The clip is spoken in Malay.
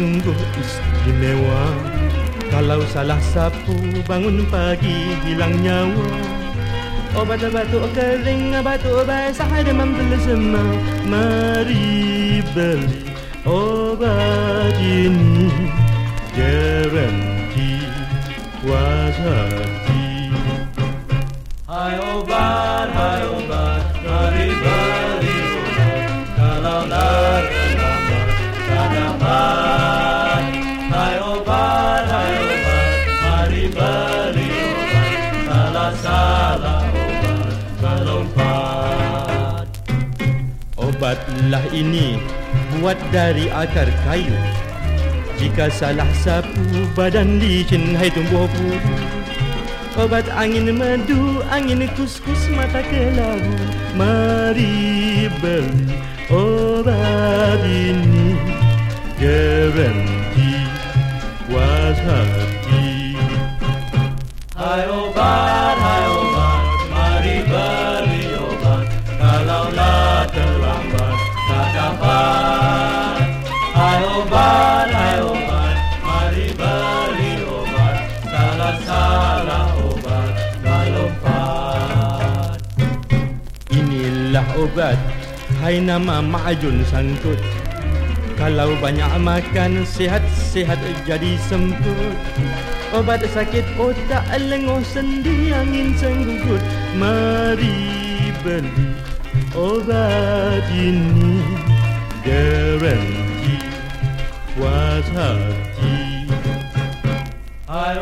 sungguh istimewa. Kalau salah sapu bangun pagi hilang nyawa. Obat batuk kering, batuk basah demam telesema Mari beli obat ini. Garanti puas hati. Hai obat, melompat Obatlah ini buat dari akar kayu. Jika salah sapu badan licin hai tumbuh bulu Obat angin madu, angin kuskus mata kelabu. Mari beli obat ini. Garanti puas hati. Obat, hai obat, obat, hai nama ma'ajun sangkut. Kalau banyak makan Sehat-sehat jadi semput. Obat sakit otak Lengoh sendi angin senggugut. Mari beli Obat ini Puas hati Hai